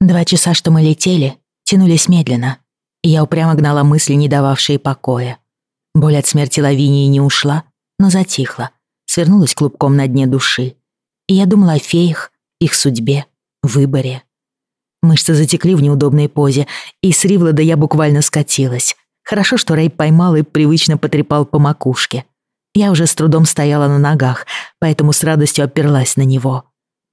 Два часа, что мы летели, тянулись медленно, и я упрямо гнала мысли, не дававшие покоя. Боль от смерти Лавинии не ушла, но затихла, свернулась клубком на дне души. И я думала о феях, их судьбе, выборе. Мышцы затекли в неудобной позе, и с Ривлада я буквально скатилась. Хорошо, что Рэй поймал и привычно потрепал по макушке. Я уже с трудом стояла на ногах, поэтому с радостью оперлась на него.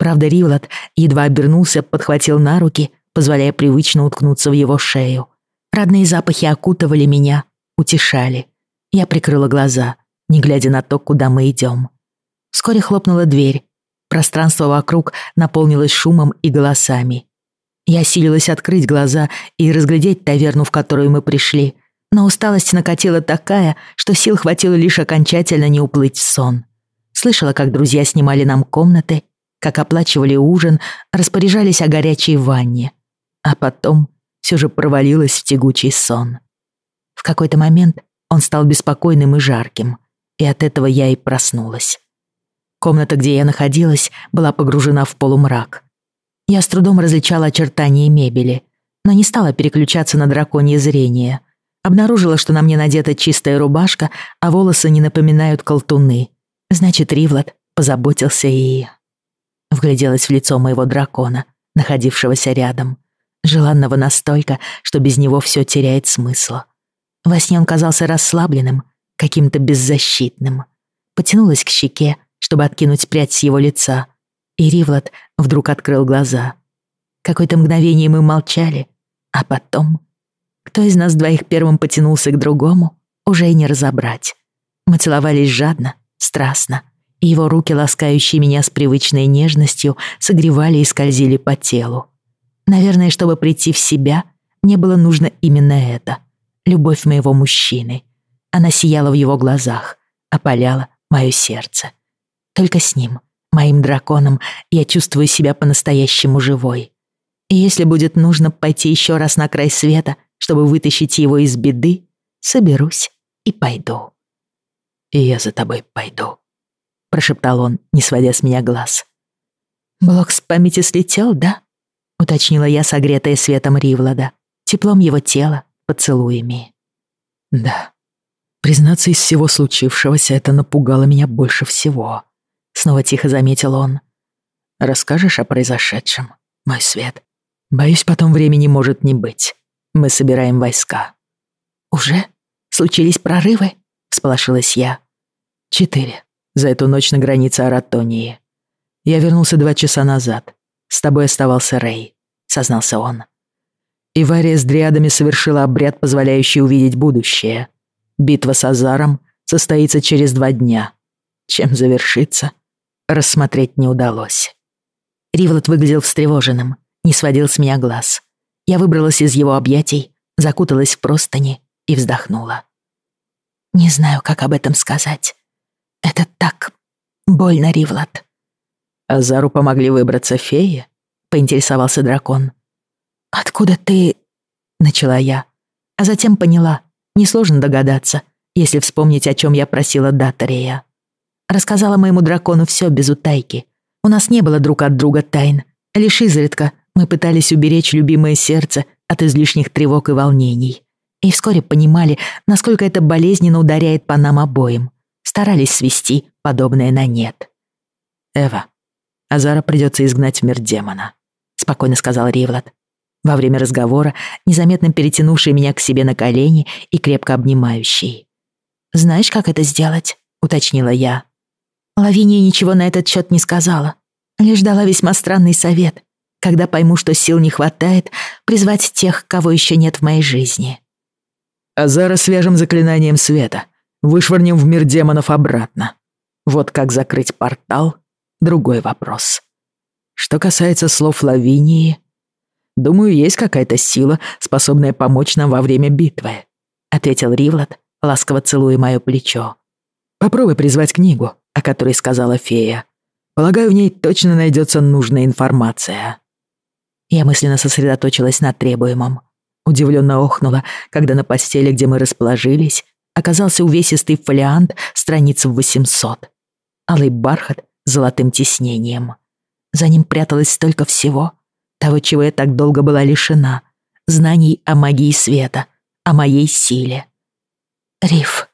Правда, Ривлад едва обернулся, подхватил на руки, позволяя привычно уткнуться в его шею. Родные запахи окутывали меня, утешали. Я прикрыла глаза, не глядя на то, куда мы идем. Вскоре хлопнула дверь. Пространство вокруг наполнилось шумом и голосами. Я силилась открыть глаза и разглядеть таверну, в которую мы пришли, но усталость накатила такая, что сил хватило лишь окончательно не уплыть в сон. Слышала, как друзья снимали нам комнаты, как оплачивали ужин, распоряжались о горячей ванне. А потом все же провалилась в тягучий сон. В какой-то момент он стал беспокойным и жарким, и от этого я и проснулась. Комната, где я находилась, была погружена в полумрак. Я с трудом различала очертания мебели, но не стала переключаться на драконье зрение. Обнаружила, что на мне надета чистая рубашка, а волосы не напоминают колтуны. Значит, Ривлад позаботился и... Вгляделась в лицо моего дракона, находившегося рядом. Желанного настолько, что без него все теряет смысл. Во сне он казался расслабленным, каким-то беззащитным. Потянулась к щеке, чтобы откинуть прядь с его лица, и Ривлад вдруг открыл глаза. Какое-то мгновение мы молчали, а потом... Кто из нас двоих первым потянулся к другому, уже и не разобрать. Мы целовались жадно, страстно, его руки, ласкающие меня с привычной нежностью, согревали и скользили по телу. Наверное, чтобы прийти в себя, мне было нужно именно это — любовь моего мужчины. Она сияла в его глазах, опаляла мое сердце. Только с ним — моим драконом, я чувствую себя по-настоящему живой. И если будет нужно пойти еще раз на край света, чтобы вытащить его из беды, соберусь и пойду. «И я за тобой пойду», — прошептал он, не сводя с меня глаз. «Блок с памяти слетел, да?» — уточнила я, согретая светом Ривлада, теплом его тела, поцелуями. «Да. Признаться, из всего случившегося это напугало меня больше всего», Снова тихо заметил он. Расскажешь о произошедшем, мой свет? Боюсь, потом времени может не быть. Мы собираем войска. Уже? Случились прорывы? Всполошилась я. Четыре. За эту ночь на границе Аратонии. Я вернулся два часа назад. С тобой оставался Рэй, сознался он. Ивария с дриадами совершила обряд, позволяющий увидеть будущее. Битва с Азаром состоится через два дня. Чем завершится, рассмотреть не удалось. Ривлот выглядел встревоженным, не сводил с меня глаз. Я выбралась из его объятий, закуталась в простыни и вздохнула. Не знаю, как об этом сказать. Это так больно, Ривлот. Азару помогли выбраться феи? Поинтересовался дракон. Откуда ты... Начала я, а затем поняла. Несложно догадаться, если вспомнить, о чем я просила Датарея. Рассказала моему дракону все без утайки. У нас не было друг от друга тайн. Лишь изредка мы пытались уберечь любимое сердце от излишних тревог и волнений. И вскоре понимали, насколько это болезненно ударяет по нам обоим. Старались свести подобное на нет. «Эва, Азара придется изгнать в мир демона», — спокойно сказал Ривлад. Во время разговора, незаметно перетянувший меня к себе на колени и крепко обнимающий. «Знаешь, как это сделать?» — уточнила я. Лавиния ничего на этот счет не сказала. Лишь дала весьма странный совет. Когда пойму, что сил не хватает, призвать тех, кого еще нет в моей жизни. Азара свяжем заклинанием света. Вышвырнем в мир демонов обратно. Вот как закрыть портал — другой вопрос. Что касается слов Лавинии, думаю, есть какая-то сила, способная помочь нам во время битвы, — ответил Ривлад, ласково целуя мое плечо. Попробуй призвать книгу о которой сказала фея. Полагаю, в ней точно найдется нужная информация. Я мысленно сосредоточилась на требуемом. Удивленно охнула, когда на постели, где мы расположились, оказался увесистый фолиант страниц в 800. Алый бархат с золотым тиснением. За ним пряталось столько всего. того, чего я так долго была лишена, знаний о магии света, о моей силе. Риф.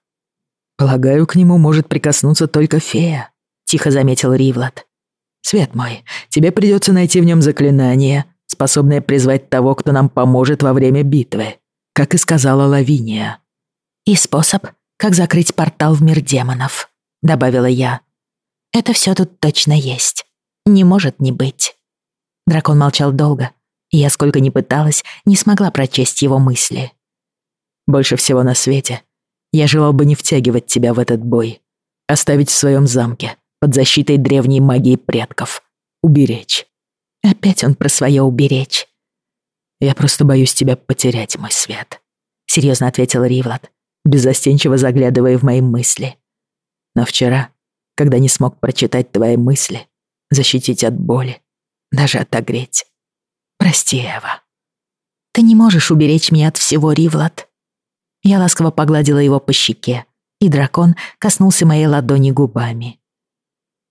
Полагаю, к нему может прикоснуться только фея, тихо заметил Ривлад. Свет мой, тебе придется найти в нем заклинание, способное призвать того, кто нам поможет во время битвы, как и сказала Лавиния. И способ, как закрыть портал в мир демонов, добавила я. Это все тут точно есть. Не может не быть. Дракон молчал долго, и я, сколько ни пыталась, не смогла прочесть его мысли. «Больше всего на свете я желал бы не втягивать тебя в этот бой, оставить в своем замке, под защитой древней магии предков, уберечь». Опять он про свое уберечь. «Я просто боюсь тебя потерять, мой свет», — серьезно ответил Ривлад, беззастенчиво заглядывая в мои мысли. «Но вчера, когда не смог прочитать твои мысли, защитить от боли, даже отогреть. Прости, Эва. Ты не можешь уберечь меня от всего, Ривлад. Я ласково погладила его по щеке, и дракон коснулся моей ладони губами.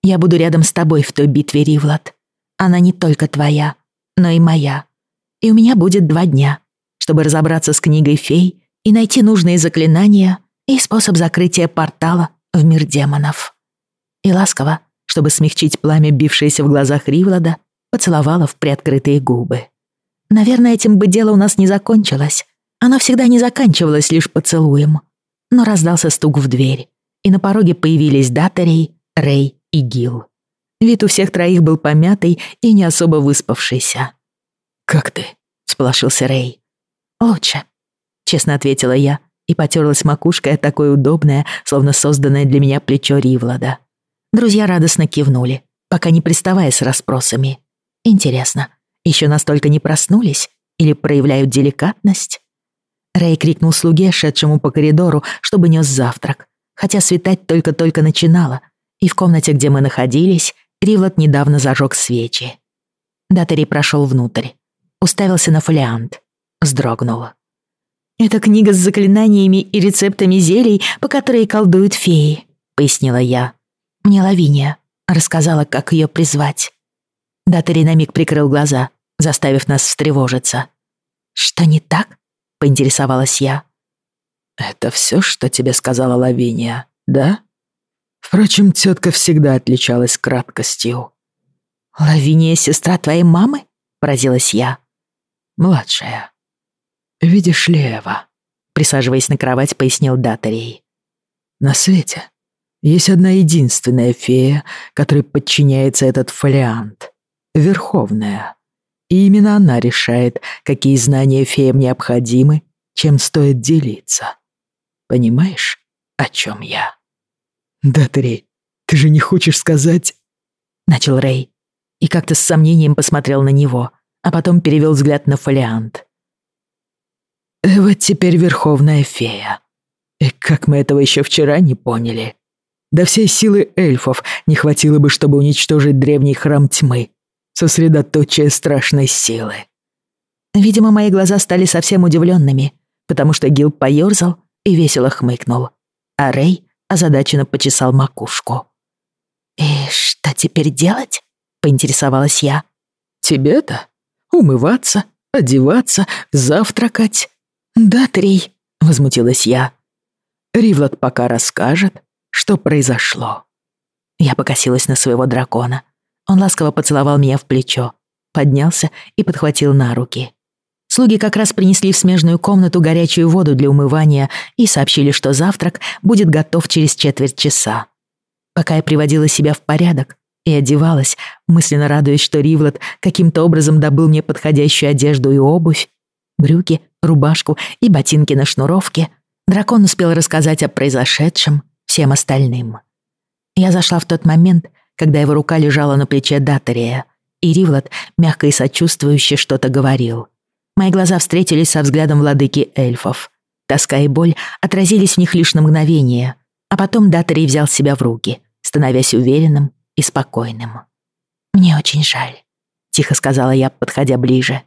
Я буду рядом с тобой в той битве, Ривлад. Она не только твоя, но и моя. И у меня будет два дня, чтобы разобраться с книгой фей и найти нужные заклинания и способ закрытия портала в мир демонов. И ласково, чтобы смягчить пламя, бившееся в глазах Ривлада, поцеловала в приоткрытые губы. Наверное, этим бы дело у нас не закончилось. Оно всегда не заканчивалось лишь поцелуем. Но раздался стук в дверь, и на пороге появились Даттерей, Рэй и Гил. Вид у всех троих был помятый и не особо выспавшийся. «Как ты?» — сполошился Рэй. «Лучше», — честно ответила я и потерлась макушкой такое удобное, словно созданное для меня плечо Ривлада. Друзья радостно кивнули, пока не приставая с расспросами. Интересно, еще настолько не проснулись или проявляют деликатность? Рэй крикнул слуге, шедшему по коридору, чтобы нес завтрак, хотя светать только-только начинало, и в комнате, где мы находились, Ривлот недавно зажег свечи. Датери прошел внутрь, уставился на фолиант, вздрогнул. «Это книга с заклинаниями и рецептами зелий, по которой колдуют феи», — пояснила я. «Мне Лавиния рассказала, как ее призвать». Датери на миг прикрыл глаза, заставив нас встревожиться. «Что не так?» — поинтересовалась я. «Это все, что тебе сказала Лавиния, да?» Впрочем, тетка всегда отличалась краткостью. «Лавиния — сестра твоей мамы?» — поразилась я. «Младшая. Видишь Эва?» Присаживаясь на кровать, пояснил Датарей. «На свете есть одна единственная фея, которой подчиняется этот фолиант. Верховная. И именно она решает, какие знания феям необходимы, чем стоит делиться. Понимаешь, о чем я? Да, Три, ты же не хочешь сказать... Начал Рэй и как-то с сомнением посмотрел на него, а потом перевел взгляд на фолиант. Вот теперь Верховная Фея. И как мы этого еще вчера не поняли. До всей силы эльфов не хватило бы, чтобы уничтожить древний храм тьмы, сосредоточие страшной силы. Видимо, мои глаза стали совсем удивленными, потому что Гил поёрзал и весело хмыкнул, а Рэй озадаченно почесал макушку. «И что теперь делать?» — поинтересовалась я. «Тебе-то? Умываться, одеваться, завтракать?» «Да, Трей», — возмутилась я. «Ривлад пока расскажет, что произошло». Я покосилась на своего дракона. Он ласково поцеловал меня в плечо, поднялся и подхватил на руки. Слуги как раз принесли в смежную комнату горячую воду для умывания и сообщили, что завтрак будет готов через четверть часа. Пока я приводила себя в порядок и одевалась, мысленно радуясь, что Ривлот каким-то образом добыл мне подходящую одежду и обувь, брюки, рубашку и ботинки на шнуровке, дракон успел рассказать о произошедшем всем остальным. Я зашла в тот момент, когда его рука лежала на плече Даттерия, и Ривлот мягко и сочувствующе что-то говорил. Мои глаза встретились со взглядом владыки эльфов. Тоска и боль отразились в них лишь на мгновение, а потом Даттерий взял себя в руки, становясь уверенным и спокойным. «Мне очень жаль», — тихо сказала я, подходя ближе.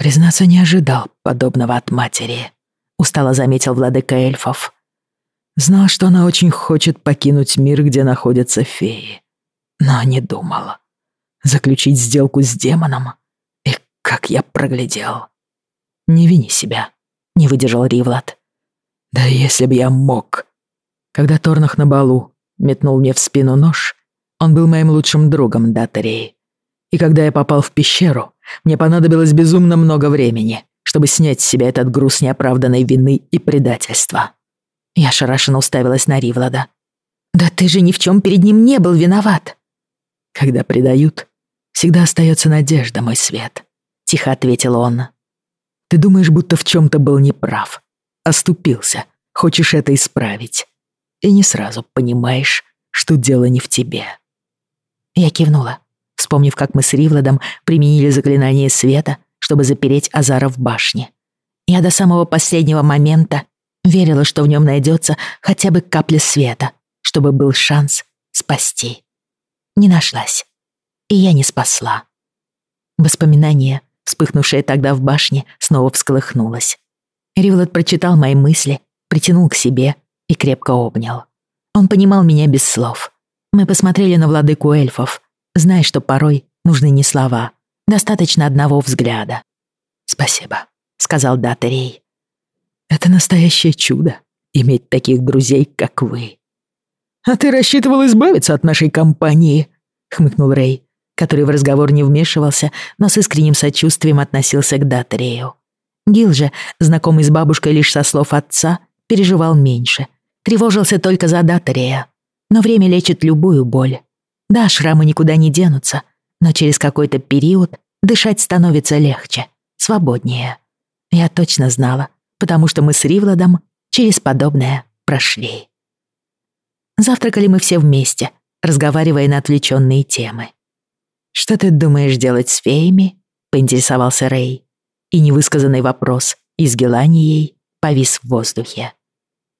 «Признаться, не ожидал подобного от матери», — устало заметил владыка эльфов. Знал, что она очень хочет покинуть мир, где находятся феи но не думала. Заключить сделку с демоном? И Как я проглядел. Не вини себя, не выдержал Ривлад. Да если б я мог. Когда Торнах на балу метнул мне в спину нож, он был моим лучшим другом Датарей. И когда я попал в пещеру, мне понадобилось безумно много времени, чтобы снять с себя этот груз неоправданной вины и предательства. Я шарашенно уставилась на Ривлада. «Да ты же ни в чем перед ним не был виноват!» «Когда предают, всегда остается надежда, мой свет», — тихо ответил он. «Ты думаешь, будто в чем-то был неправ. Оступился, хочешь это исправить. И не сразу понимаешь, что дело не в тебе». Я кивнула, вспомнив, как мы с Ривладом применили заклинание света, чтобы запереть Азара в башне. Я до самого последнего момента верила, что в нем найдется хотя бы капля света, чтобы был шанс спасти. Не нашлась. И я не спасла. Воспоминание, вспыхнувшее тогда в башне, снова всколыхнулось. Ривлад прочитал мои мысли, притянул к себе и крепко обнял. Он понимал меня без слов. Мы посмотрели на владыку эльфов, зная, что порой нужны не слова, достаточно одного взгляда. «Спасибо», — сказал Даттерей. «Это настоящее чудо, иметь таких друзей, как вы». «А ты рассчитывал избавиться от нашей компании?» — хмыкнул Рэй, который в разговор не вмешивался, но с искренним сочувствием относился к Датрею. Гил же, знакомый с бабушкой лишь со слов отца, переживал меньше. Тревожился только за Датрея. Но время лечит любую боль. Да, шрамы никуда не денутся, но через какой-то период дышать становится легче, свободнее. Я точно знала, потому что мы с Ривладом через подобное прошли. Завтракали мы все вместе, разговаривая на отвлеченные темы. «Что ты думаешь делать с феями?» — поинтересовался Рэй. И невысказанный вопрос из Геланией повис в воздухе.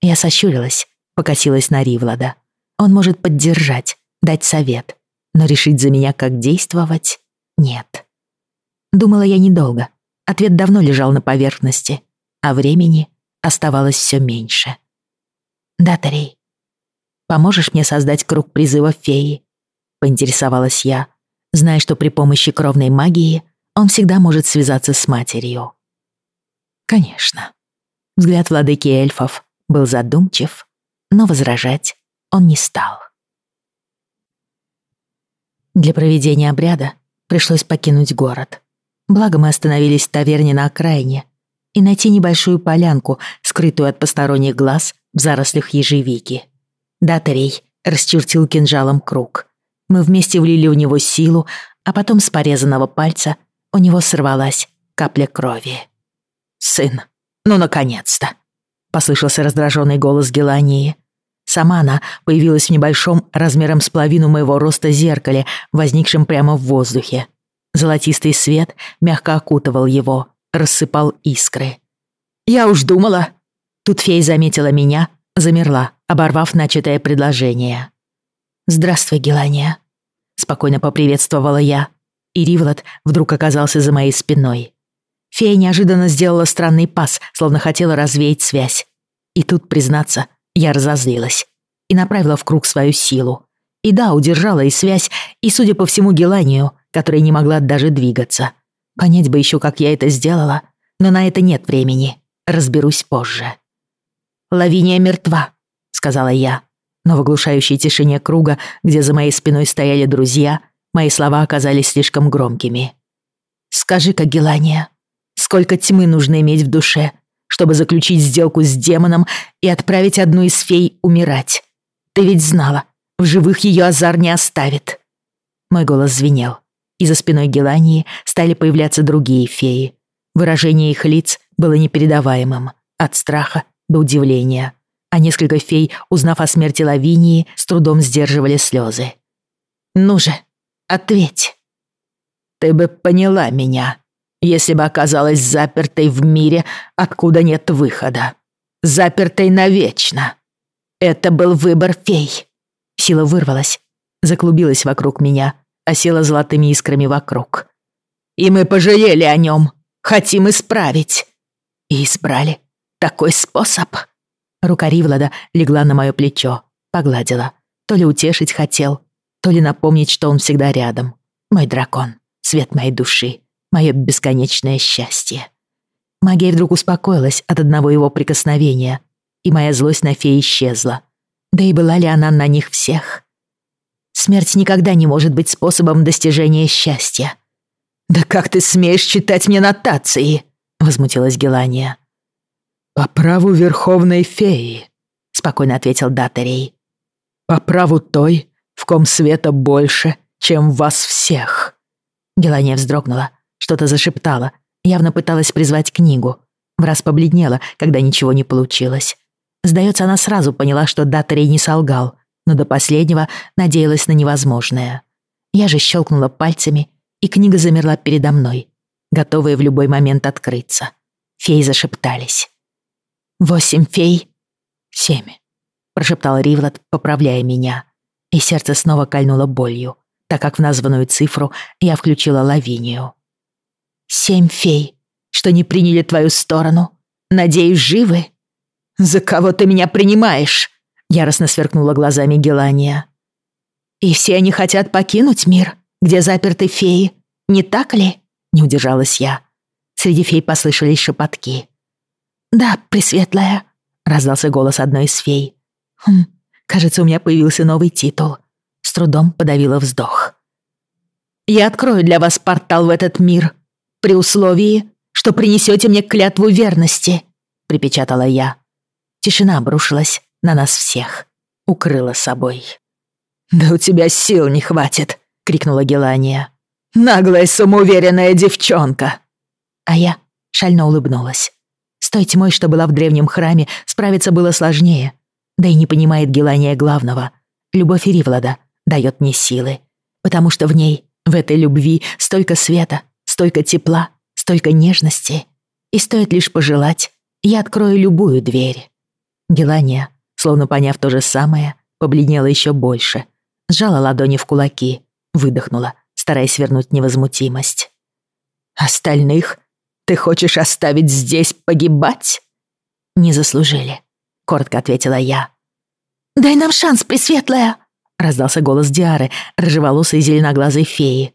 Я сощурилась, покосилась на Ривлада. Он может поддержать, дать совет, но решить за меня, как действовать, нет. Думала я недолго. Ответ давно лежал на поверхности, а времени оставалось все меньше. «Да, Тарей, поможешь мне создать круг призыва феи?» — поинтересовалась я, зная, что при помощи кровной магии он всегда может связаться с матерью. «Конечно». Взгляд владыки эльфов был задумчив, но возражать он не стал. Для проведения обряда пришлось покинуть город. Благо мы остановились в таверне на окраине и найти небольшую полянку, скрытую от посторонних глаз в зарослях ежевики. Датарей расчертил кинжалом круг. Мы вместе влили в него силу, а потом с порезанного пальца у него сорвалась капля крови. «Сын, ну наконец-то!» — послышался раздраженный голос Гелании. Сама она появилась в небольшом, размером с половину моего роста зеркале, возникшем прямо в воздухе. Золотистый свет мягко окутывал его, рассыпал искры. «Я уж думала...» Тут фея заметила меня, замерла, оборвав начатое предложение. «Здравствуй, Гелания», — спокойно поприветствовала я, и Ривлад вдруг оказался за моей спиной. Фея неожиданно сделала странный пас, словно хотела развеять связь. И тут, признаться, я разозлилась и направила в круг свою силу. И да, удержала и связь, и, судя по всему, Геланию, которая не могла даже двигаться. Понять бы еще, как я это сделала, но на это нет времени. Разберусь позже. «Лавиния мертва», — сказала я. Но в оглушающей тишине круга, где за моей спиной стояли друзья, мои слова оказались слишком громкими. «Скажи-ка, Гелания, сколько тьмы нужно иметь в душе, чтобы заключить сделку с демоном и отправить одну из фей умирать. Ты ведь знала, в живых ее Азар не оставит». Мой голос звенел, и за спиной Гелании стали появляться другие феи. Выражение их лиц было непередаваемым, от страха до удивления. А несколько фей, узнав о смерти Лавинии, с трудом сдерживали слезы. «Ну же, ответь!» «Ты бы поняла меня», если бы оказалась запертой в мире, откуда нет выхода. Запертой навечно. Это был выбор фей. Сила вырвалась, заклубилась вокруг меня, осела золотыми искрами вокруг. И мы пожалели о нем. Хотим исправить. И избрали такой способ. Рука Ривлада легла на мое плечо, погладила. То ли утешить хотел, то ли напомнить, что он всегда рядом. Мой дракон, свет моей души мое бесконечное счастье. Магия вдруг успокоилась от одного его прикосновения, и моя злость на феи исчезла. Да и была ли она на них всех? Смерть никогда не может быть способом достижения счастья. «Да как ты смеешь читать мне нотации?» — возмутилась Гелания. «По праву Верховной Феи», — спокойно ответил Датарей. «По праву той, в ком света больше, чем вас всех». Гелания вздрогнула, что-то зашептала, явно пыталась призвать книгу. В раз побледнела, когда ничего не получилось. Сдается, она сразу поняла, что Датарей не солгал, но до последнего надеялась на невозможное. Я же щелкнула пальцами, и книга замерла передо мной, готовая в любой момент открыться. Феи зашептались. «Восемь фей?» «Семь», — прошептал Ривлад, поправляя меня. И сердце снова кольнуло болью, так как в названную цифру я включила Лавинию. «Семь фей, что не приняли твою сторону. Надеюсь, живы?» «За кого ты меня принимаешь?» Яростно сверкнула глазами Гелания. «И все они хотят покинуть мир, где заперты феи, не так ли?» Не удержалась я. Среди фей послышались шепотки. «Да, Пресветлая», — раздался голос одной из фей. «Хм, кажется, у меня появился новый титул». С трудом подавила вздох. «Я открою для вас портал в этот мир, при условии, что принесете мне клятву верности», — припечатала я. Тишина обрушилась на нас всех, укрыла собой. «Да у тебя сил не хватит!» — крикнула Гелания. «Наглая самоуверенная девчонка!» А я шально улыбнулась. С той тьмой, что была в древнем храме, справиться было сложнее. Да и не понимает Гелания главного. Любовь Ривлада дает мне силы. Потому что в ней, в этой любви, столько света, столько тепла, столько нежности. И стоит лишь пожелать, я открою любую дверь. Гелания, словно поняв то же самое, побледнела еще больше. Сжала ладони в кулаки, выдохнула, стараясь вернуть невозмутимость. «Остальных ты хочешь оставить здесь погибать?» «Не заслужили», — коротко ответила я. «Дай нам шанс, Пресветлая!» — раздался голос Диары, рыжеволосой зеленоглазой феи.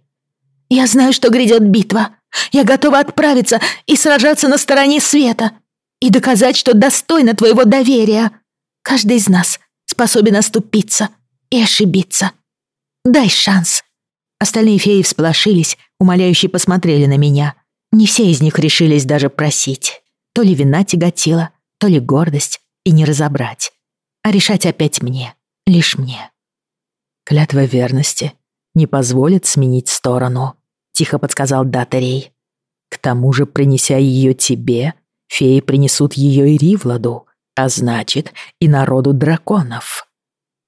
«Я знаю, что грядет битва. Я готова отправиться и сражаться на стороне света и доказать, что достойна твоего доверия. Каждый из нас способен оступиться и ошибиться. Дай шанс». Остальные феи всполошились, умоляющие посмотрели на меня — не все из них решились даже просить. То ли вина тяготила, то ли гордость, и не разобрать. А решать опять мне, лишь мне. «Клятва верности не позволит сменить сторону», — тихо подсказал Датарей. «К тому же, принеся ее тебе, феи принесут ее и Ривладу, а значит, и народу драконов».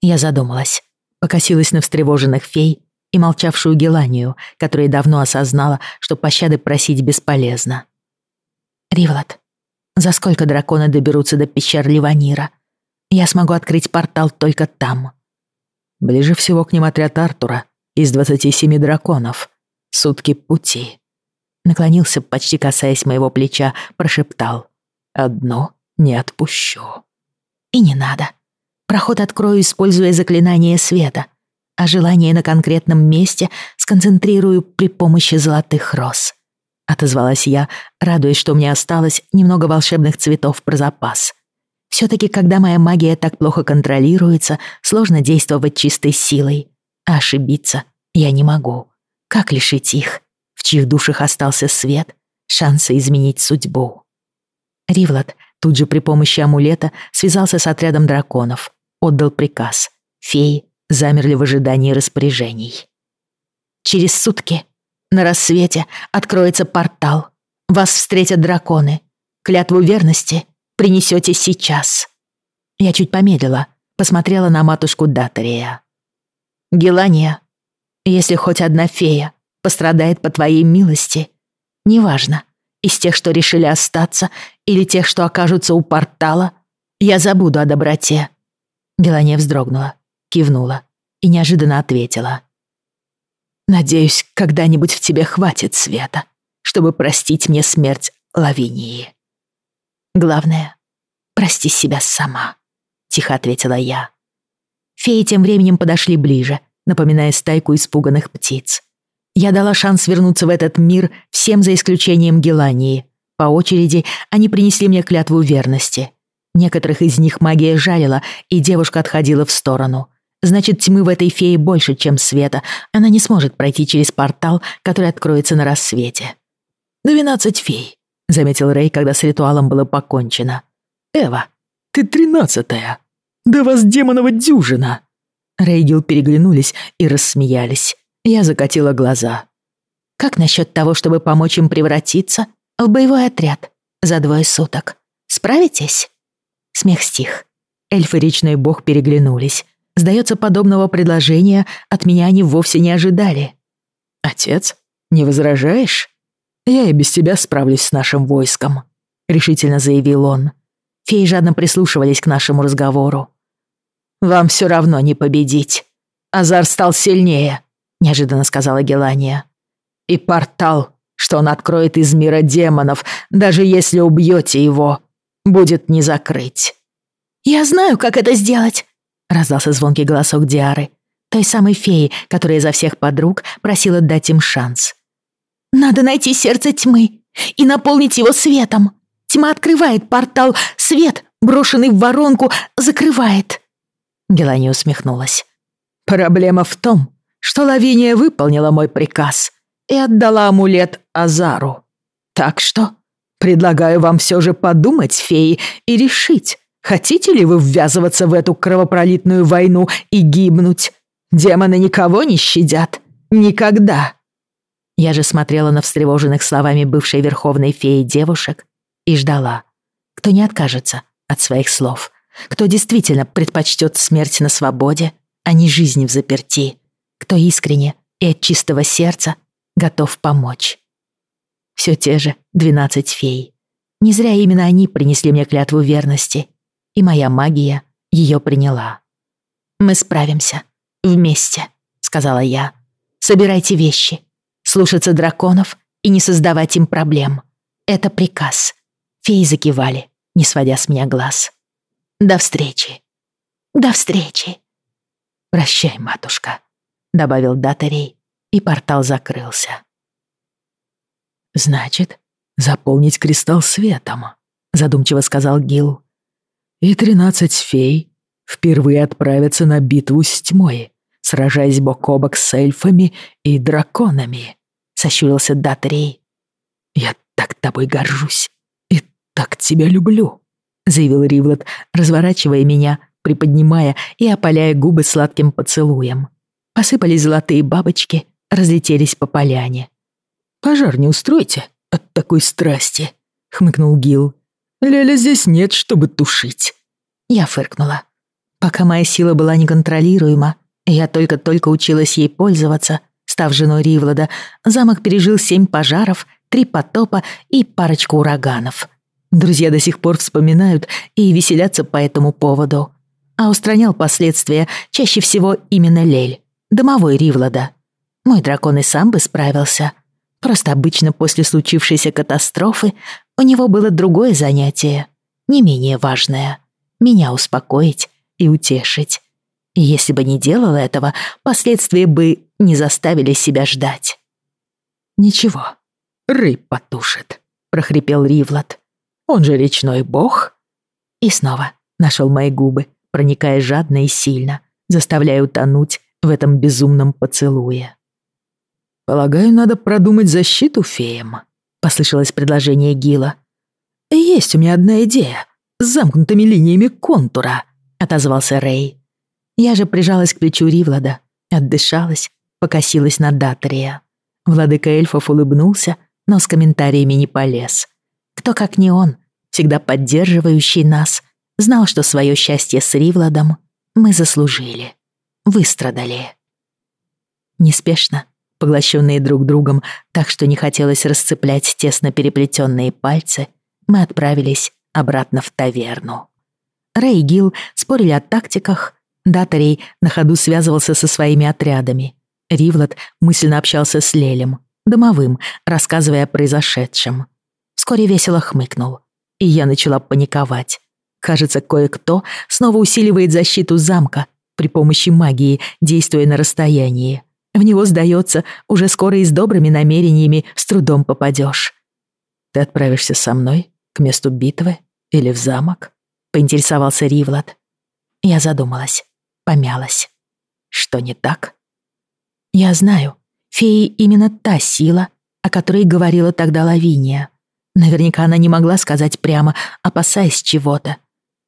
Я задумалась, покосилась на встревоженных фей и молчавшую Геланию, которая давно осознала, что пощады просить бесполезно. «Ривлад, за сколько драконы доберутся до пещер Ливанира? Я смогу открыть портал только там». Ближе всего к ним отряд Артура из двадцати семи драконов. Сутки пути. Наклонился, почти касаясь моего плеча, прошептал. «Одно не отпущу». «И не надо. Проход открою, используя заклинание света а желание на конкретном месте сконцентрирую при помощи золотых роз. Отозвалась я, радуясь, что мне осталось немного волшебных цветов про запас. Все-таки, когда моя магия так плохо контролируется, сложно действовать чистой силой. А ошибиться я не могу. Как лишить их, в чьих душах остался свет, шанса изменить судьбу? Ривлад тут же при помощи амулета связался с отрядом драконов, отдал приказ. Феи замерли в ожидании распоряжений. Через сутки на рассвете откроется портал. Вас встретят драконы. Клятву верности принесете сейчас. Я чуть помедлила, посмотрела на матушку Датария. Гелания, если хоть одна фея пострадает по твоей милости, неважно, из тех, что решили остаться, или тех, что окажутся у портала, я забуду о доброте. Гелания вздрогнула кивнула и неожиданно ответила. «Надеюсь, когда-нибудь в тебе хватит света, чтобы простить мне смерть Лавинии. Главное, прости себя сама», — тихо ответила я. Феи тем временем подошли ближе, напоминая стайку испуганных птиц. Я дала шанс вернуться в этот мир всем за исключением Гелании. По очереди они принесли мне клятву верности. Некоторых из них магия жалила, и девушка отходила в сторону. Значит, тьмы в этой фее больше, чем света. Она не сможет пройти через портал, который откроется на рассвете. «Двенадцать фей», — заметил Рэй, когда с ритуалом было покончено. «Эва, ты тринадцатая. Да вас демонова дюжина!» Рейгил переглянулись и рассмеялись. Я закатила глаза. «Как насчет того, чтобы помочь им превратиться в боевой отряд за двое суток? Справитесь?» Смех стих. Эльф и речной бог переглянулись. Сдается, подобного предложения от меня они вовсе не ожидали. «Отец, не возражаешь? Я и без тебя справлюсь с нашим войском», — решительно заявил он. Феи жадно прислушивались к нашему разговору. «Вам все равно не победить. Азар стал сильнее», — неожиданно сказала Гелания. «И портал, что он откроет из мира демонов, даже если убьете его, будет не закрыть». «Я знаю, как это сделать», — раздался звонкий голосок Диары, той самой феи, которая за всех подруг просила дать им шанс. «Надо найти сердце тьмы и наполнить его светом. Тьма открывает портал, свет, брошенный в воронку, закрывает». Гелания усмехнулась. «Проблема в том, что Лавиния выполнила мой приказ и отдала амулет Азару. Так что предлагаю вам все же подумать, феи, и решить, хотите ли вы ввязываться в эту кровопролитную войну и гибнуть. Демоны никого не щадят. Никогда». Я же смотрела на встревоженных словами бывшей верховной феи девушек и ждала, кто не откажется от своих слов, кто действительно предпочтет смерть на свободе, а не жизнь в заперти, кто искренне и от чистого сердца готов помочь. Все те же двенадцать фей. Не зря именно они принесли мне клятву верности, и моя магия ее приняла. «Мы справимся. Вместе», — сказала я. «Собирайте вещи, слушаться драконов и не создавать им проблем. Это приказ». Феи закивали, не сводя с меня глаз. «До встречи». «До встречи». «Прощай, матушка», — добавил Датарей, и портал закрылся. «Значит, заполнить кристалл светом», — задумчиво сказал Гил. «И тринадцать фей впервые отправятся на битву с тьмой, сражаясь бок о бок с эльфами и драконами», — сощурился Датарей. «Я так тобой горжусь и так тебя люблю», — заявил Ривлот, разворачивая меня приподнимая и опаляя губы сладким поцелуем. Посыпались золотые бабочки, разлетелись по поляне. «Пожар не устройте от такой страсти», — хмыкнул Гил. «Ляля здесь нет, чтобы тушить». Я фыркнула. Пока моя сила была неконтролируема, я только-только училась ей пользоваться, став женой Ривлада, замок пережил семь пожаров, три потопа и парочку ураганов. Друзья до сих пор вспоминают и веселятся по этому поводу а устранял последствия чаще всего именно Лель, домовой Ривлада. Мой дракон и сам бы справился. Просто обычно после случившейся катастрофы у него было другое занятие, не менее важное — меня успокоить и утешить. И если бы не делал этого, последствия бы не заставили себя ждать. «Ничего, рыб потушит», — прохрипел Ривлад. «Он же речной бог». И снова нашел мои губы, проникая жадно и сильно, заставляя утонуть в этом безумном поцелуе. «Полагаю, надо продумать защиту феям», — послышалось предложение Гила. «Есть у меня одна идея с замкнутыми линиями контура», — отозвался Рэй. Я же прижалась к плечу Ривлада, отдышалась, покосилась на Датрия. Владыка эльфов улыбнулся, но с комментариями не полез. Кто, как не он, всегда поддерживающий нас, знал, что свое счастье с Ривладом мы заслужили, выстрадали. Неспешно, поглощенные друг другом, так что не хотелось расцеплять тесно переплетенные пальцы, мы отправились обратно в таверну. Рэй и Гил спорили о тактиках, Датарей на ходу связывался со своими отрядами. Ривлад мысленно общался с Лелем, домовым, рассказывая о произошедшем. Вскоре весело хмыкнул, и я начала паниковать. Кажется, кое-кто снова усиливает защиту замка при помощи магии, действуя на расстоянии. В него, сдается, уже скоро и с добрыми намерениями с трудом попадешь. Ты отправишься со мной к месту битвы или в замок? Поинтересовался Ривлад. Я задумалась, помялась. Что не так? Я знаю, феи именно та сила, о которой говорила тогда Лавиния. Наверняка она не могла сказать прямо, опасаясь чего-то.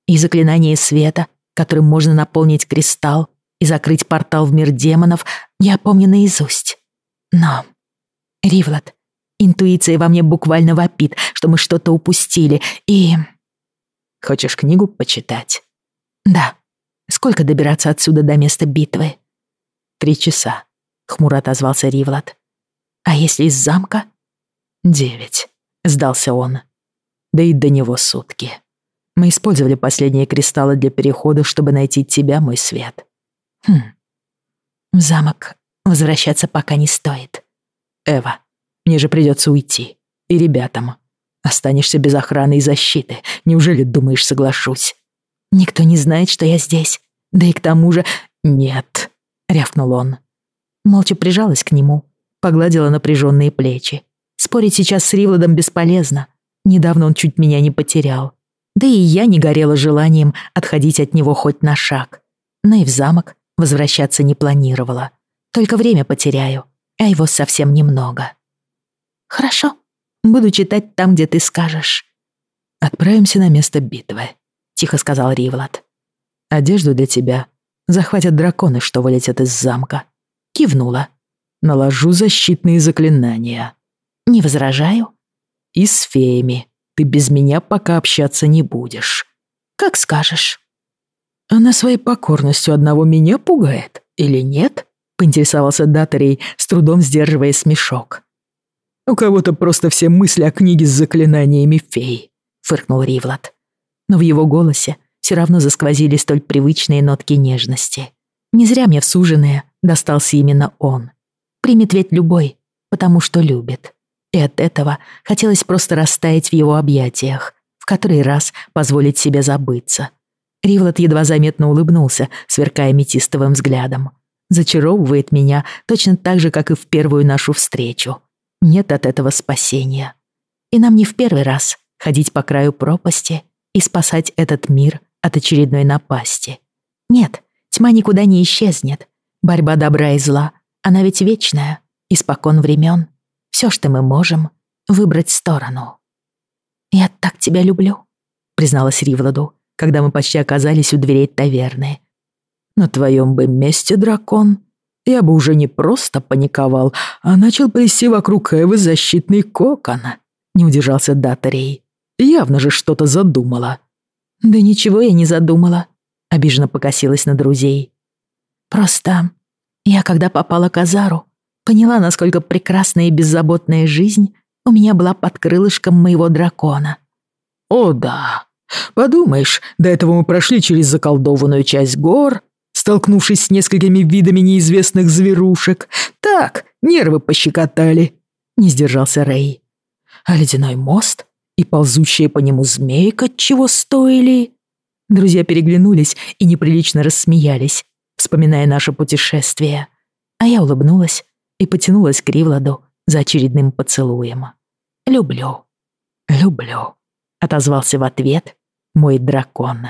И заклинание света, которым можно наполнить кристалл и закрыть портал в мир демонов, я помню наизусть. Но, Ривлад, интуиция во мне буквально вопит, что мы что-то упустили, и... Хочешь книгу почитать? Да. Сколько добираться отсюда до места битвы? Три часа, хмуро отозвался Ривлад. А если из замка? Девять, сдался он. Да и до него сутки. Мы использовали последние кристаллы для перехода, чтобы найти тебя, мой свет. Хм. В замок возвращаться пока не стоит. Эва, мне же придется уйти. И ребятам. Останешься без охраны и защиты. Неужели думаешь, соглашусь? Никто не знает, что я здесь. Да и к тому же... Нет, рявкнул он. Молча прижалась к нему, погладила напряженные плечи. Спорить сейчас с Ривладом бесполезно. Недавно он чуть меня не потерял. Да и я не горела желанием отходить от него хоть на шаг. Но и в замок возвращаться не планировала. Только время потеряю, а его совсем немного. Хорошо, буду читать там, где ты скажешь. Отправимся на место битвы, тихо сказал Ривлад. Одежду для тебя захватят драконы, что вылетят из замка. Кивнула. Наложу защитные заклинания. Не возражаю. И с феями. Ты без меня пока общаться не будешь. Как скажешь. Она своей покорностью одного меня пугает или нет? Поинтересовался Датарей, с трудом сдерживая смешок. У кого-то просто все мысли о книге с заклинаниями фей, фыркнул Ривлад. Но в его голосе все равно засквозили столь привычные нотки нежности. Не зря мне в суженое достался именно он. Примет ведь любой, потому что любит. И от этого хотелось просто растаять в его объятиях, в который раз позволить себе забыться. Ривлот едва заметно улыбнулся, сверкая метистовым взглядом. Зачаровывает меня точно так же, как и в первую нашу встречу. Нет от этого спасения. И нам не в первый раз ходить по краю пропасти и спасать этот мир от очередной напасти. Нет, тьма никуда не исчезнет. Борьба добра и зла, она ведь вечная, испокон времен. Все, что мы можем, выбрать сторону. «Я так тебя люблю», — призналась Ривладу, когда мы почти оказались у дверей таверны. «На твоем бы месте, дракон, я бы уже не просто паниковал, а начал плести вокруг Эвы защитный кокон», — не удержался Датарей. «Явно же что-то задумала». «Да ничего я не задумала», — обиженно покосилась на друзей. «Просто я, когда попала к Азару, поняла, насколько прекрасная и беззаботная жизнь у меня была под крылышком моего дракона. О да, подумаешь, до этого мы прошли через заколдованную часть гор, столкнувшись с несколькими видами неизвестных зверушек. Так, нервы пощекотали. Не сдержался Рэй. А ледяной мост и ползущая по нему змейка чего стоили? Друзья переглянулись и неприлично рассмеялись, вспоминая наше путешествие. А я улыбнулась и потянулась к Ривладу за очередным поцелуем. «Люблю, люблю», — отозвался в ответ мой дракон.